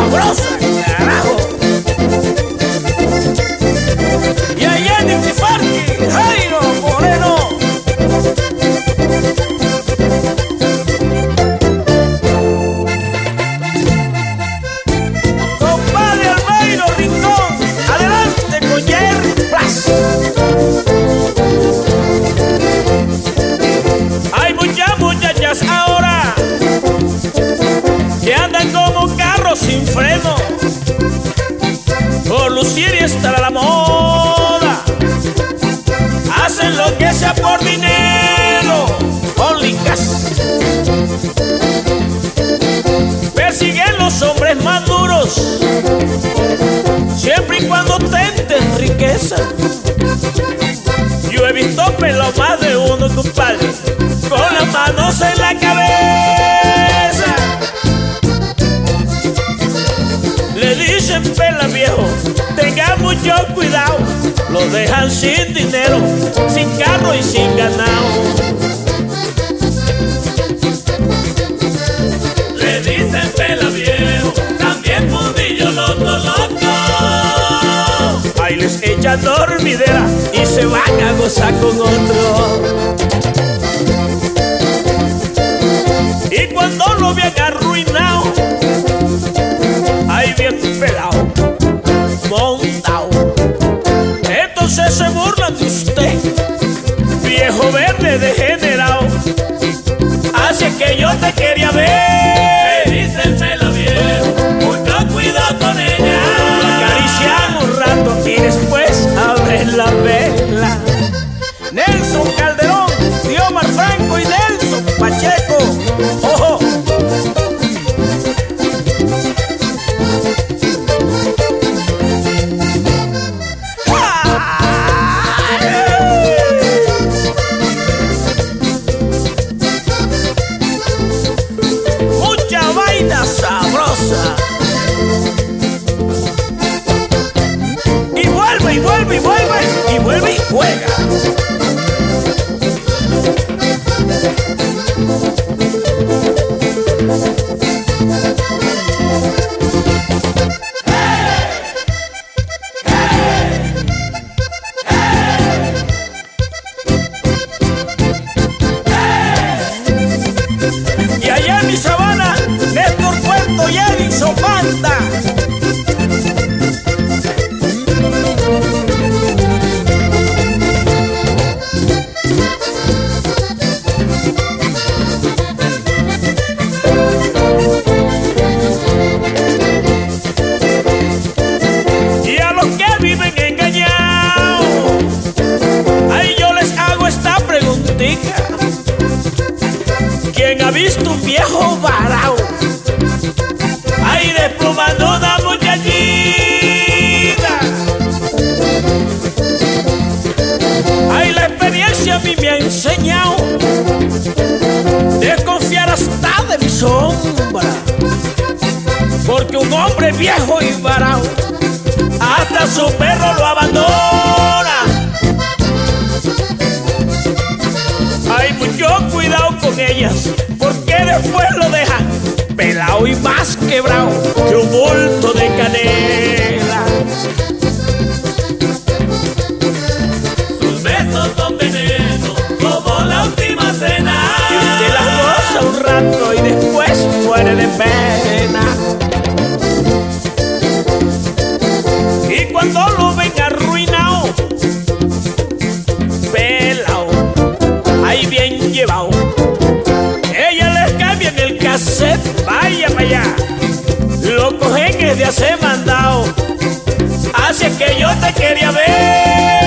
sabroso. Persiguen los hombres más duros, siempre y cuando tenten riqueza. Yo he visto pelo más de uno, compadre, con las manos en la cabeza. Le dicen pela viejo, tenga mucho cuidado. Lo dejan sin dinero, sin carro y sin ganado. Dormidera y se van a gozar con otro. Y cuando lo vean arruinado, ahí bien pelado, montado. Entonces se burlan de usted, viejo verde degenerado. Así que yo te quería ver. Y vuelve, y vuelve, y vuelve, y vuelve y juega. Preguntita. ¿Quién ha visto un viejo varao? Ahí desplumando una muchachita. Ahí la experiencia a mí me ha enseñado desconfiar hasta de mi sombra. Porque un hombre viejo y varao hasta su perro lo abandona. Ellas, porque después lo dejan pelado y más quebrado que un bulto vaya para allá. Lo cogen desde hace mandado. Así es que yo te quería ver.